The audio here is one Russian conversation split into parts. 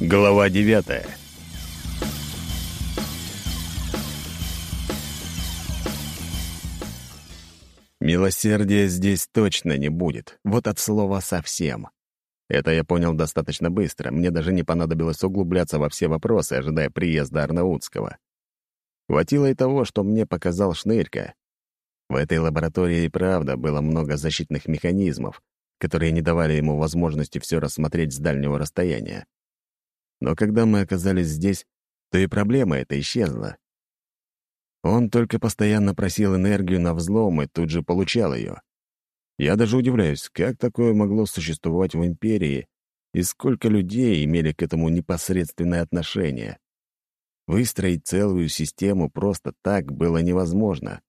Глава девятая. Милосердия здесь точно не будет, вот от слова совсем. Это я понял достаточно быстро, мне даже не понадобилось углубляться во все вопросы, ожидая приезда Арнаутского. Хватило и того, что мне показал Шнырька. В этой лаборатории и правда было много защитных механизмов, которые не давали ему возможности все рассмотреть с дальнего расстояния. Но когда мы оказались здесь, то и проблема эта исчезла. Он только постоянно просил энергию на взлом и тут же получал ее. Я даже удивляюсь, как такое могло существовать в Империи и сколько людей имели к этому непосредственное отношение. Выстроить целую систему просто так было невозможно.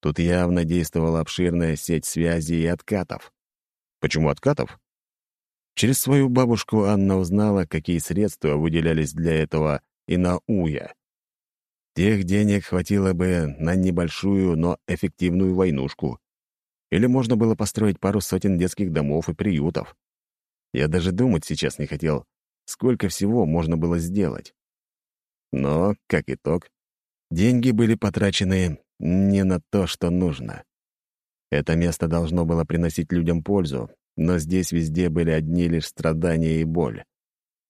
Тут явно действовала обширная сеть связей и откатов. Почему откатов? Через свою бабушку Анна узнала, какие средства выделялись для этого и на УЯ. Тех денег хватило бы на небольшую, но эффективную войнушку. Или можно было построить пару сотен детских домов и приютов. Я даже думать сейчас не хотел, сколько всего можно было сделать. Но, как итог, деньги были потрачены не на то, что нужно. Это место должно было приносить людям пользу, но здесь везде были одни лишь страдания и боль.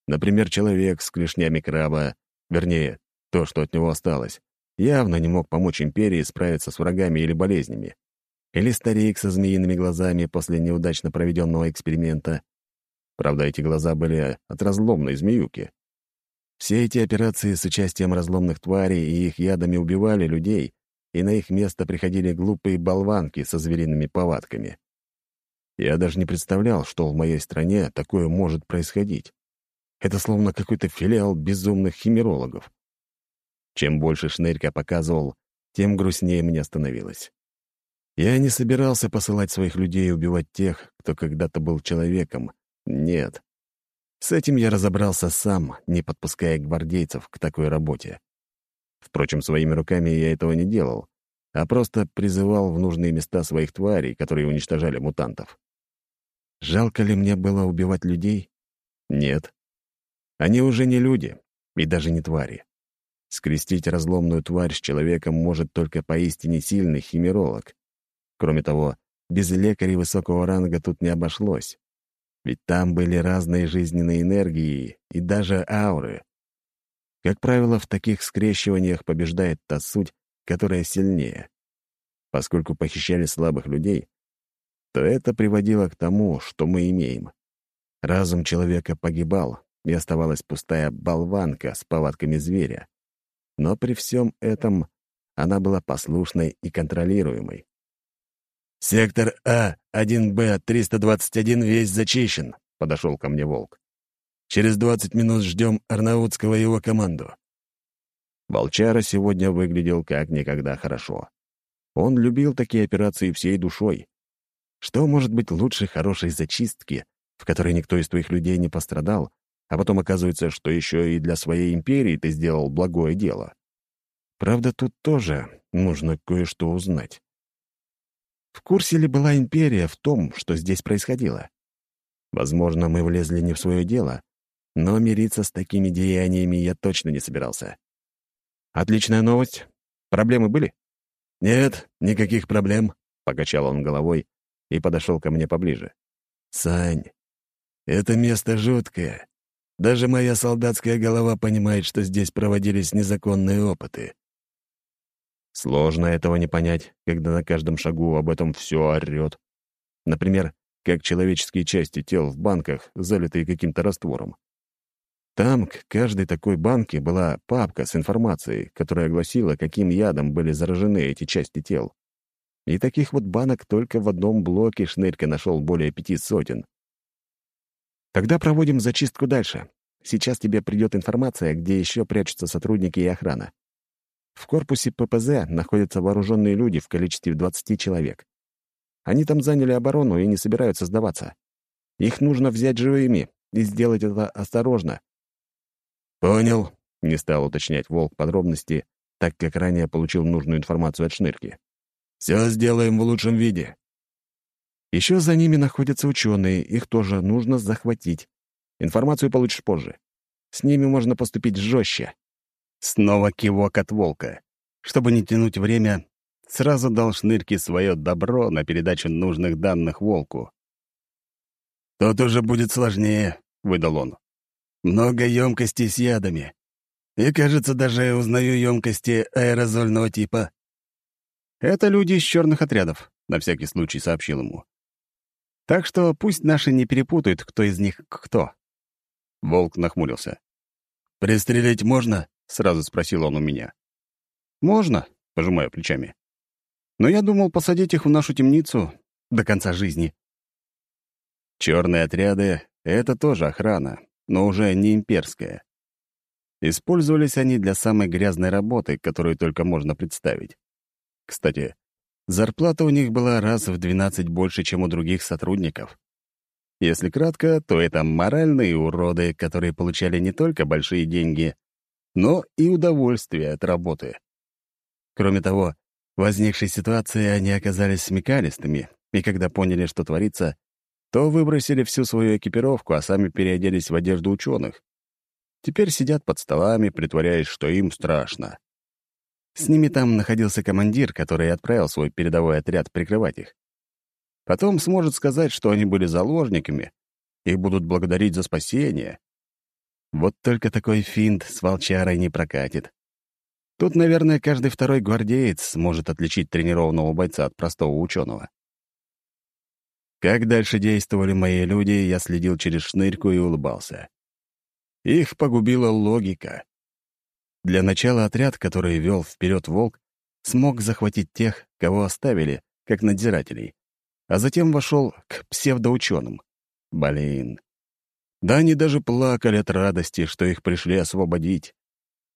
Например, человек с клешнями краба, вернее, то, что от него осталось, явно не мог помочь империи справиться с врагами или болезнями. Или старик со змеиными глазами после неудачно проведенного эксперимента. Правда, эти глаза были от разломной змеюки. Все эти операции с участием разломных тварей и их ядами убивали людей, и на их место приходили глупые болванки со звериными повадками. Я даже не представлял, что в моей стране такое может происходить. Это словно какой-то филиал безумных химерологов. Чем больше Шнырька показывал, тем грустнее мне становилось. Я не собирался посылать своих людей убивать тех, кто когда-то был человеком. Нет. С этим я разобрался сам, не подпуская гвардейцев к такой работе. Впрочем, своими руками я этого не делал, а просто призывал в нужные места своих тварей, которые уничтожали мутантов. Жалко ли мне было убивать людей? Нет. Они уже не люди и даже не твари. Скрестить разломную тварь с человеком может только поистине сильный химеролог. Кроме того, без лекарей высокого ранга тут не обошлось. Ведь там были разные жизненные энергии и даже ауры. Как правило, в таких скрещиваниях побеждает та суть, которая сильнее. Поскольку похищали слабых людей, то это приводило к тому, что мы имеем. Разум человека погибал, и оставалась пустая болванка с повадками зверя. Но при всем этом она была послушной и контролируемой. «Сектор А, 1Б, 321 весь зачищен», — подошел ко мне Волк. «Через 20 минут ждем Арнаутского и его команду». Волчара сегодня выглядел как никогда хорошо. Он любил такие операции всей душой. Что может быть лучше хорошей зачистки, в которой никто из твоих людей не пострадал, а потом оказывается, что еще и для своей империи ты сделал благое дело. Правда, тут тоже нужно кое-что узнать. В курсе ли была империя в том, что здесь происходило? Возможно, мы влезли не в свое дело, но мириться с такими деяниями я точно не собирался. Отличная новость. Проблемы были? Нет, никаких проблем, — покачал он головой и подошел ко мне поближе. «Сань, это место жуткое. Даже моя солдатская голова понимает, что здесь проводились незаконные опыты. Сложно этого не понять, когда на каждом шагу об этом все орёт. Например, как человеческие части тел в банках, залитые каким-то раствором. Там к каждой такой банке была папка с информацией, которая гласила, каким ядом были заражены эти части тел. И таких вот банок только в одном блоке Шнырька нашел более пяти сотен. Тогда проводим зачистку дальше. Сейчас тебе придет информация, где еще прячутся сотрудники и охрана. В корпусе ППЗ находятся вооруженные люди в количестве 20 человек. Они там заняли оборону и не собираются сдаваться. Их нужно взять живыми и сделать это осторожно. «Понял», — не стал уточнять Волк подробности, так как ранее получил нужную информацию от Шнырки. «Все сделаем в лучшем виде. Еще за ними находятся ученые, их тоже нужно захватить. Информацию получишь позже. с ними можно поступить жестче. Снова кивок от волка. Чтобы не тянуть время, сразу дал шнырке свое добро на передачу нужных данных волку. «Тут уже будет сложнее», — выдал он. «Много емкостей с ядами. И, кажется, даже узнаю емкости аэрозольного типа». «Это люди из черных отрядов», — на всякий случай сообщил ему. «Так что пусть наши не перепутают, кто из них кто». Волк нахмурился. «Пристрелить можно?» — сразу спросил он у меня. «Можно», — пожимаю плечами. «Но я думал посадить их в нашу темницу до конца жизни». Черные отряды — это тоже охрана, но уже не имперская. Использовались они для самой грязной работы, которую только можно представить. Кстати, зарплата у них была раз в 12 больше, чем у других сотрудников. Если кратко, то это моральные уроды, которые получали не только большие деньги, но и удовольствие от работы. Кроме того, в возникшей ситуации они оказались смекалистыми, и когда поняли, что творится, то выбросили всю свою экипировку, а сами переоделись в одежду ученых. Теперь сидят под столами, притворяясь, что им страшно. С ними там находился командир, который отправил свой передовой отряд прикрывать их. Потом сможет сказать, что они были заложниками, и будут благодарить за спасение. Вот только такой финт с волчарой не прокатит. Тут, наверное, каждый второй гвардеец сможет отличить тренированного бойца от простого ученого. Как дальше действовали мои люди, я следил через шнырьку и улыбался. Их погубила логика. Для начала отряд, который вел вперед волк, смог захватить тех, кого оставили, как надзирателей, а затем вошел к псевдоученым. Блин. Да они даже плакали от радости, что их пришли освободить.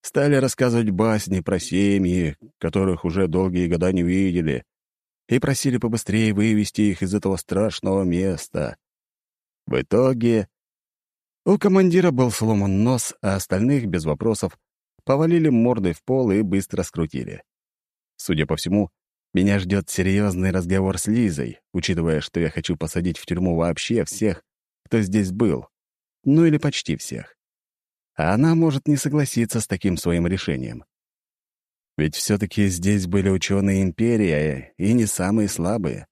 Стали рассказывать басни про семьи, которых уже долгие года не видели, и просили побыстрее вывести их из этого страшного места. В итоге у командира был сломан нос, а остальных, без вопросов, повалили мордой в пол и быстро скрутили. Судя по всему, меня ждет серьезный разговор с Лизой, учитывая, что я хочу посадить в тюрьму вообще всех, кто здесь был. Ну или почти всех. А она может не согласиться с таким своим решением. Ведь все-таки здесь были ученые империи, и не самые слабые.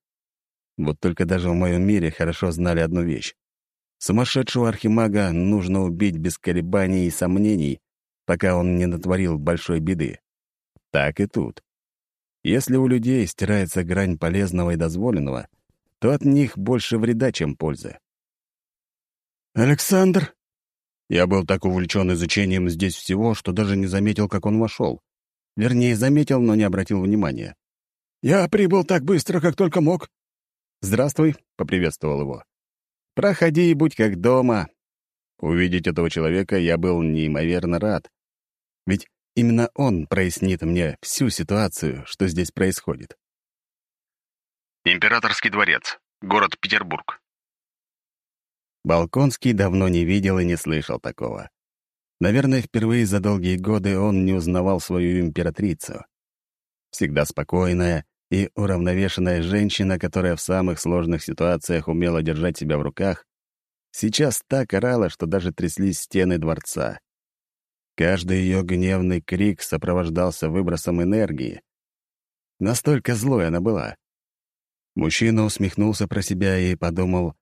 Вот только даже в моем мире хорошо знали одну вещь. Сумасшедшего архимага нужно убить без колебаний и сомнений, пока он не натворил большой беды. Так и тут. Если у людей стирается грань полезного и дозволенного, то от них больше вреда, чем пользы. «Александр!» Я был так увлечен изучением здесь всего, что даже не заметил, как он вошел. Вернее, заметил, но не обратил внимания. «Я прибыл так быстро, как только мог». «Здравствуй», — поприветствовал его. «Проходи и будь как дома». Увидеть этого человека я был неимоверно рад. Ведь именно он прояснит мне всю ситуацию, что здесь происходит. Императорский дворец, город Петербург. Балконский давно не видел и не слышал такого. Наверное, впервые за долгие годы он не узнавал свою императрицу. Всегда спокойная и уравновешенная женщина, которая в самых сложных ситуациях умела держать себя в руках, сейчас так орала, что даже тряслись стены дворца. Каждый ее гневный крик сопровождался выбросом энергии. Настолько злой она была. Мужчина усмехнулся про себя и подумал,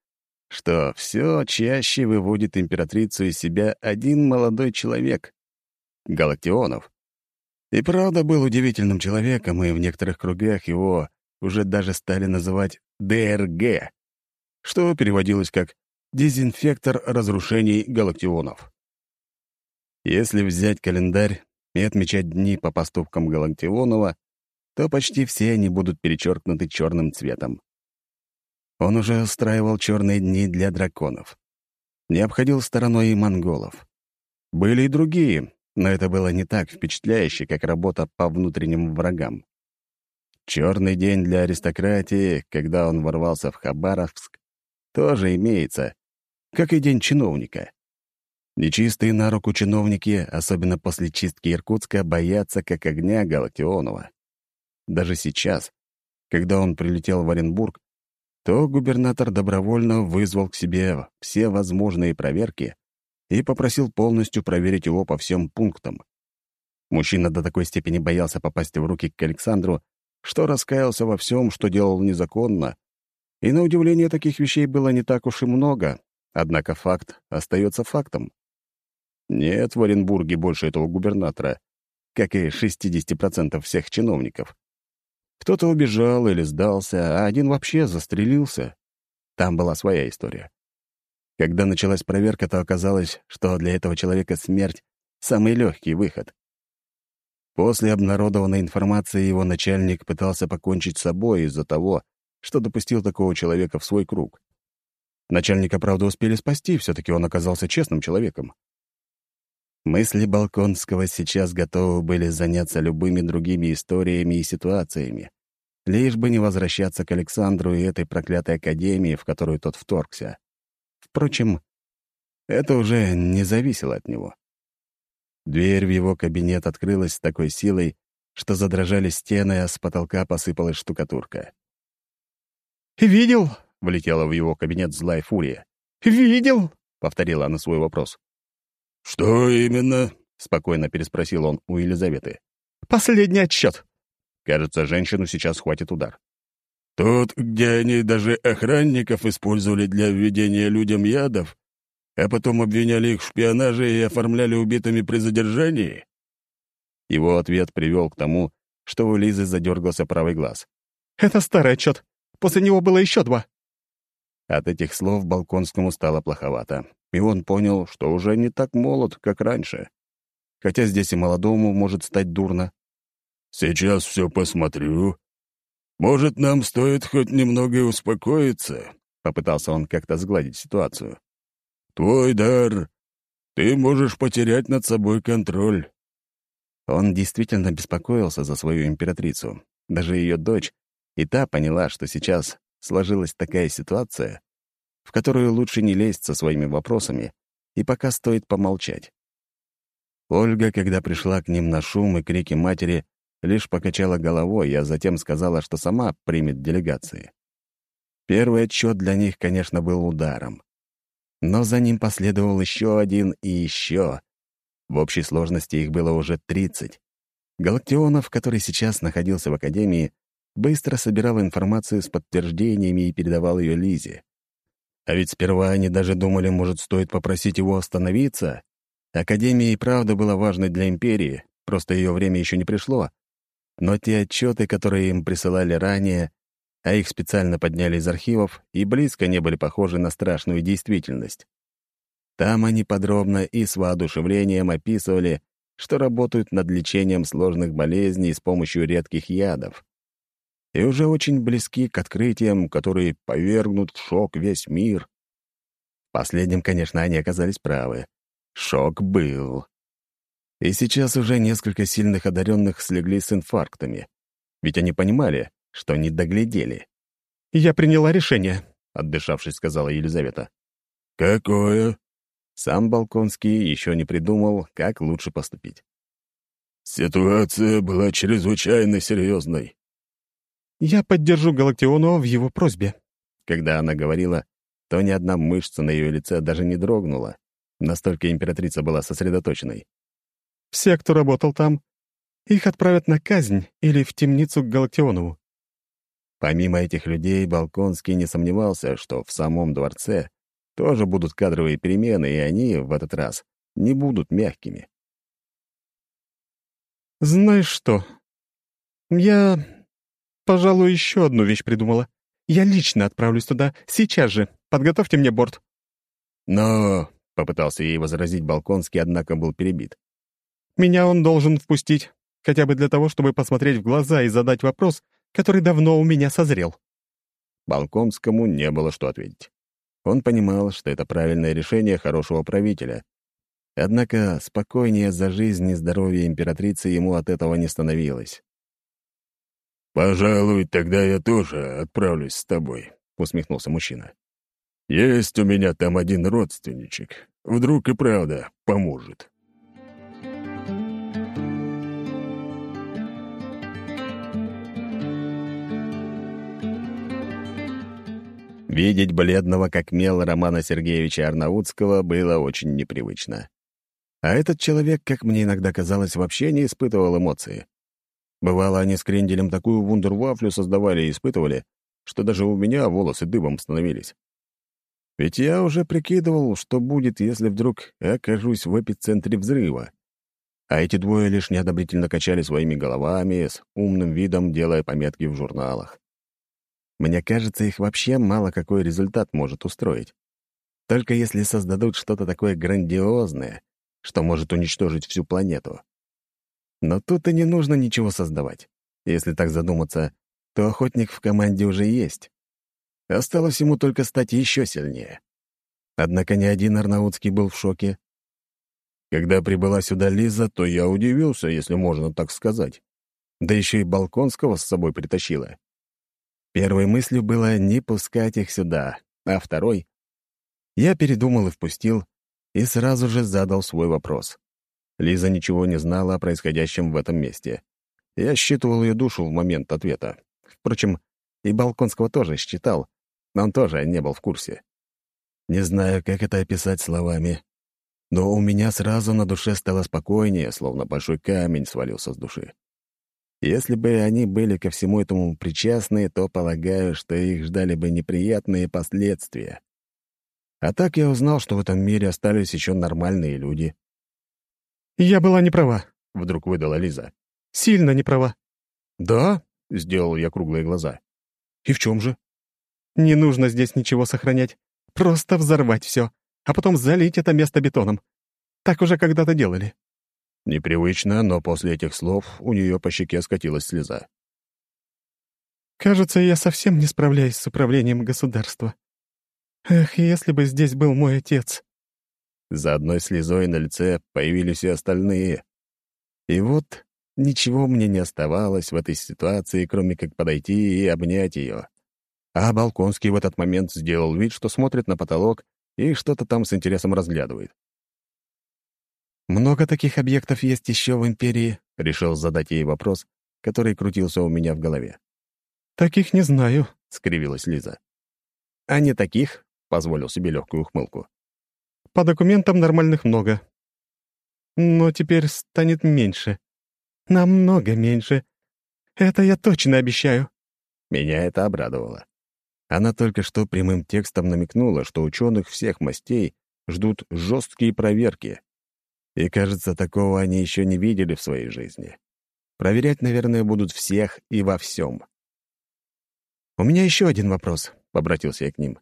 что все чаще выводит императрицу из себя один молодой человек — Галактионов. И правда был удивительным человеком, и в некоторых кругах его уже даже стали называть ДРГ, что переводилось как «дезинфектор разрушений галактионов». Если взять календарь и отмечать дни по поступкам Галактионова, то почти все они будут перечеркнуты черным цветом. Он уже устраивал черные дни для драконов. Не обходил стороной и монголов. Были и другие, но это было не так впечатляюще, как работа по внутренним врагам. Черный день для аристократии, когда он ворвался в Хабаровск, тоже имеется, как и день чиновника. Нечистые на руку чиновники, особенно после чистки Иркутска, боятся как огня Галактионова. Даже сейчас, когда он прилетел в Оренбург, то губернатор добровольно вызвал к себе все возможные проверки и попросил полностью проверить его по всем пунктам. Мужчина до такой степени боялся попасть в руки к Александру, что раскаялся во всем, что делал незаконно. И на удивление таких вещей было не так уж и много, однако факт остается фактом. Нет в Оренбурге больше этого губернатора, как и 60% всех чиновников. Кто-то убежал или сдался, а один вообще застрелился. Там была своя история. Когда началась проверка, то оказалось, что для этого человека смерть — самый легкий выход. После обнародованной информации его начальник пытался покончить с собой из-за того, что допустил такого человека в свой круг. Начальника, правда, успели спасти, все таки он оказался честным человеком. Мысли Балконского сейчас готовы были заняться любыми другими историями и ситуациями, лишь бы не возвращаться к Александру и этой проклятой академии, в которую тот вторгся. Впрочем, это уже не зависело от него. Дверь в его кабинет открылась с такой силой, что задрожали стены, а с потолка посыпалась штукатурка. «Видел?» — влетела в его кабинет злая фурия. «Видел?» — повторила она свой вопрос. «Что именно?» — спокойно переспросил он у Елизаветы. «Последний отчет. Кажется, женщину сейчас хватит удар. «Тот, где они даже охранников использовали для введения людям ядов, а потом обвиняли их в шпионаже и оформляли убитыми при задержании?» Его ответ привел к тому, что у Лизы задергался правый глаз. «Это старый отчет. После него было еще два». От этих слов Балконскому стало плоховато, и он понял, что уже не так молод, как раньше. Хотя здесь и молодому может стать дурно. «Сейчас все посмотрю. Может, нам стоит хоть немного успокоиться?» — попытался он как-то сгладить ситуацию. «Твой дар. Ты можешь потерять над собой контроль». Он действительно беспокоился за свою императрицу. Даже ее дочь, и та поняла, что сейчас сложилась такая ситуация, в которую лучше не лезть со своими вопросами, и пока стоит помолчать. Ольга, когда пришла к ним на шум и крики матери, лишь покачала головой, а затем сказала, что сама примет делегации. Первый отчет для них, конечно, был ударом. Но за ним последовал еще один и еще. В общей сложности их было уже 30. Галактионов, который сейчас находился в Академии, быстро собирал информацию с подтверждениями и передавал ее Лизе. А ведь сперва они даже думали, может, стоит попросить его остановиться. Академия и правда была важной для Империи, просто ее время еще не пришло. Но те отчеты, которые им присылали ранее, а их специально подняли из архивов, и близко не были похожи на страшную действительность. Там они подробно и с воодушевлением описывали, что работают над лечением сложных болезней с помощью редких ядов. И уже очень близки к открытиям, которые повергнут в шок весь мир. Последним, конечно, они оказались правы. Шок был. И сейчас уже несколько сильных одаренных слегли с инфарктами. Ведь они понимали, что не доглядели. «Я приняла решение», — отдышавшись, сказала Елизавета. «Какое?» Сам Балконский еще не придумал, как лучше поступить. «Ситуация была чрезвычайно серьезной». «Я поддержу Галактионова в его просьбе». Когда она говорила, то ни одна мышца на ее лице даже не дрогнула. Настолько императрица была сосредоточенной. «Все, кто работал там, их отправят на казнь или в темницу к Галактионову». Помимо этих людей, Балконский не сомневался, что в самом дворце тоже будут кадровые перемены, и они в этот раз не будут мягкими. «Знаешь что? Я, пожалуй, еще одну вещь придумала. Я лично отправлюсь туда, сейчас же. Подготовьте мне борт». «Но...» — попытался ей возразить Балконский, однако был перебит. «Меня он должен впустить, хотя бы для того, чтобы посмотреть в глаза и задать вопрос, который давно у меня созрел». Балконскому не было что ответить. Он понимал, что это правильное решение хорошего правителя. Однако спокойнее за жизнь и здоровье императрицы ему от этого не становилось. «Пожалуй, тогда я тоже отправлюсь с тобой», — усмехнулся мужчина. «Есть у меня там один родственничек. Вдруг и правда поможет». Видеть бледного, как мел Романа Сергеевича Арнаутского, было очень непривычно. А этот человек, как мне иногда казалось, вообще не испытывал эмоции. Бывало, они с Кренделем такую вундервафлю создавали и испытывали, что даже у меня волосы дыбом становились. Ведь я уже прикидывал, что будет, если вдруг окажусь в эпицентре взрыва. А эти двое лишь неодобрительно качали своими головами, с умным видом делая пометки в журналах. Мне кажется, их вообще мало какой результат может устроить. Только если создадут что-то такое грандиозное, что может уничтожить всю планету. Но тут и не нужно ничего создавать. Если так задуматься, то охотник в команде уже есть. Осталось ему только стать еще сильнее. Однако ни один Арнаутский был в шоке. Когда прибыла сюда Лиза, то я удивился, если можно так сказать. Да еще и Балконского с собой притащила. Первой мыслью было не пускать их сюда, а второй — я передумал и впустил, и сразу же задал свой вопрос. Лиза ничего не знала о происходящем в этом месте. Я считывал ее душу в момент ответа. Впрочем, и Балконского тоже считал, но он тоже не был в курсе. Не знаю, как это описать словами, но у меня сразу на душе стало спокойнее, словно большой камень свалился с души. Если бы они были ко всему этому причастны, то полагаю, что их ждали бы неприятные последствия. А так я узнал, что в этом мире остались еще нормальные люди. «Я была не права», — вдруг выдала Лиза. «Сильно не права». «Да?» — сделал я круглые глаза. «И в чем же?» «Не нужно здесь ничего сохранять. Просто взорвать все, а потом залить это место бетоном. Так уже когда-то делали». Непривычно, но после этих слов у нее по щеке скатилась слеза. «Кажется, я совсем не справляюсь с управлением государства. Эх, если бы здесь был мой отец. За одной слезой на лице появились и остальные. И вот ничего мне не оставалось в этой ситуации, кроме как подойти и обнять ее. А Балконский в этот момент сделал вид, что смотрит на потолок и что-то там с интересом разглядывает. «Много таких объектов есть еще в Империи?» — решил задать ей вопрос, который крутился у меня в голове. «Таких не знаю», — скривилась Лиза. «А не таких?» позволил себе легкую ухмылку. «По документам нормальных много. Но теперь станет меньше. Намного меньше. Это я точно обещаю». Меня это обрадовало. Она только что прямым текстом намекнула, что ученых всех мастей ждут жесткие проверки. И, кажется, такого они еще не видели в своей жизни. Проверять, наверное, будут всех и во всем. «У меня еще один вопрос», — обратился я к ним.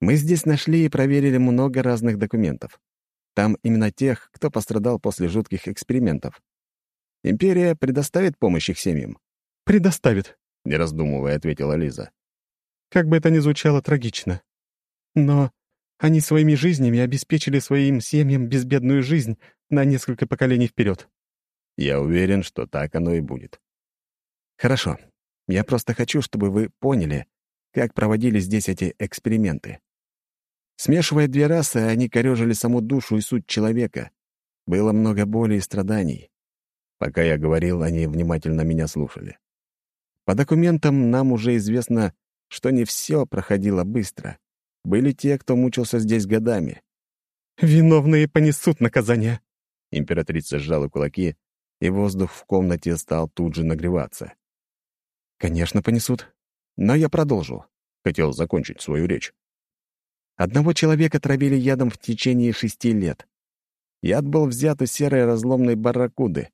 Мы здесь нашли и проверили много разных документов. Там именно тех, кто пострадал после жутких экспериментов. Империя предоставит помощь их семьям? «Предоставит», — не раздумывая, ответила Лиза. «Как бы это ни звучало трагично. Но они своими жизнями обеспечили своим семьям безбедную жизнь на несколько поколений вперед. Я уверен, что так оно и будет. Хорошо. Я просто хочу, чтобы вы поняли, как проводили здесь эти эксперименты. Смешивая две расы, они корежили саму душу и суть человека. Было много боли и страданий. Пока я говорил, они внимательно меня слушали. По документам нам уже известно, что не все проходило быстро. Были те, кто мучился здесь годами. «Виновные понесут наказание», — императрица сжала кулаки, и воздух в комнате стал тут же нагреваться. «Конечно, понесут. Но я продолжу», — хотел закончить свою речь. Одного человека травили ядом в течение шести лет. Яд был взят у серой разломной барракуды.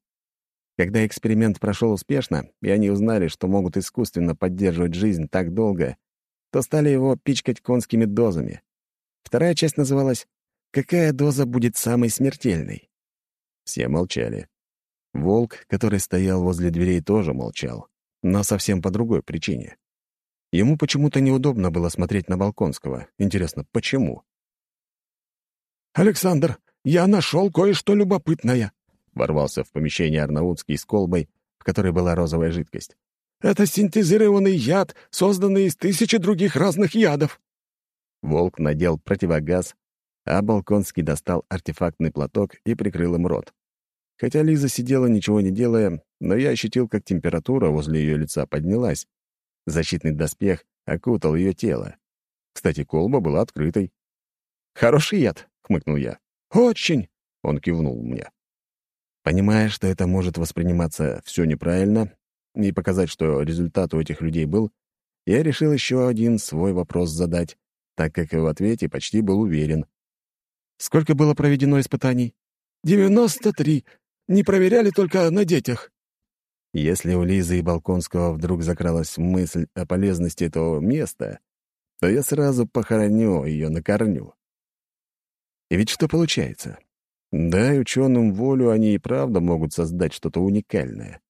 Когда эксперимент прошел успешно, и они узнали, что могут искусственно поддерживать жизнь так долго, то стали его пичкать конскими дозами. Вторая часть называлась «Какая доза будет самой смертельной?» Все молчали. Волк, который стоял возле дверей, тоже молчал, но совсем по другой причине. Ему почему-то неудобно было смотреть на Балконского. Интересно, почему? «Александр, я нашел кое-что любопытное», — ворвался в помещение Арнаутский с колбой, в которой была розовая жидкость. «Это синтезированный яд, созданный из тысячи других разных ядов». Волк надел противогаз, а Балконский достал артефактный платок и прикрыл им рот. Хотя Лиза сидела, ничего не делая, но я ощутил, как температура возле ее лица поднялась, Защитный доспех окутал ее тело. Кстати, колба была открытой. «Хороший яд», — хмыкнул я. «Очень!» — он кивнул мне. Понимая, что это может восприниматься все неправильно, и показать, что результат у этих людей был, я решил еще один свой вопрос задать, так как в ответе почти был уверен. «Сколько было проведено испытаний?» «Девяносто три. Не проверяли только на детях». Если у Лизы и Балконского вдруг закралась мысль о полезности этого места, то я сразу похороню ее на корню. И ведь что получается? Дай ученым волю, они и правда могут создать что-то уникальное.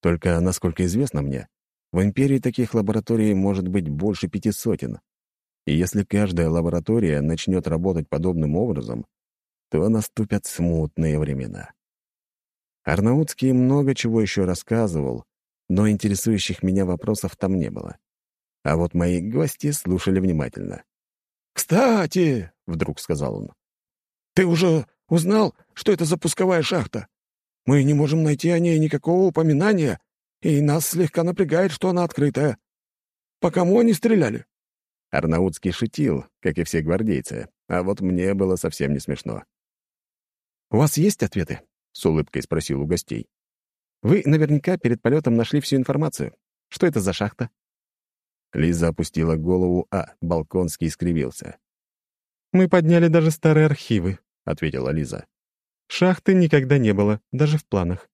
Только, насколько известно мне, в империи таких лабораторий может быть больше пяти сотен. И если каждая лаборатория начнет работать подобным образом, то наступят смутные времена. Арнаутский много чего еще рассказывал, но интересующих меня вопросов там не было. А вот мои гости слушали внимательно. «Кстати», — вдруг сказал он, — «ты уже узнал, что это за пусковая шахта? Мы не можем найти о ней никакого упоминания, и нас слегка напрягает, что она открытая. По кому они стреляли?» Арнаутский шутил, как и все гвардейцы, а вот мне было совсем не смешно. «У вас есть ответы?» — с улыбкой спросил у гостей. «Вы наверняка перед полетом нашли всю информацию. Что это за шахта?» Лиза опустила голову, а Балконский скривился. «Мы подняли даже старые архивы», — ответила Лиза. «Шахты никогда не было, даже в планах.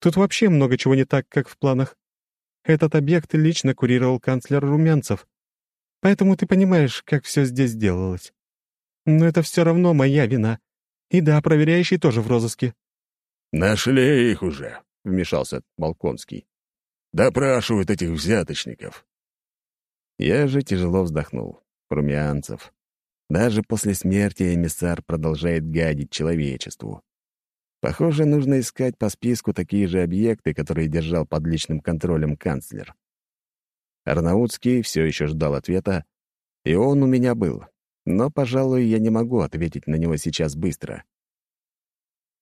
Тут вообще много чего не так, как в планах. Этот объект лично курировал канцлер Румянцев. Поэтому ты понимаешь, как все здесь делалось. Но это все равно моя вина. И да, проверяющий тоже в розыске». «Нашли их уже», — вмешался Балконский. «Допрашивают этих взяточников». Я же тяжело вздохнул. Румянцев. Даже после смерти эмиссар продолжает гадить человечеству. Похоже, нужно искать по списку такие же объекты, которые держал под личным контролем канцлер. Арнаутский все еще ждал ответа, и он у меня был. Но, пожалуй, я не могу ответить на него сейчас быстро.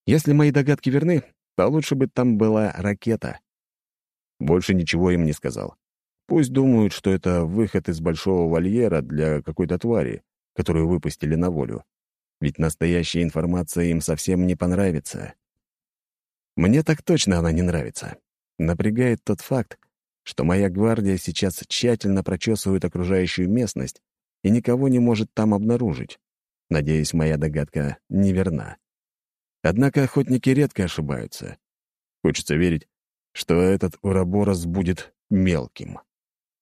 Если мои догадки верны, то лучше бы там была ракета. Больше ничего им не сказал. Пусть думают, что это выход из большого вольера для какой-то твари, которую выпустили на волю. Ведь настоящая информация им совсем не понравится. Мне так точно она не нравится. Напрягает тот факт, что моя гвардия сейчас тщательно прочесывает окружающую местность и никого не может там обнаружить. Надеюсь, моя догадка неверна. Однако охотники редко ошибаются. Хочется верить, что этот Ураборос будет мелким.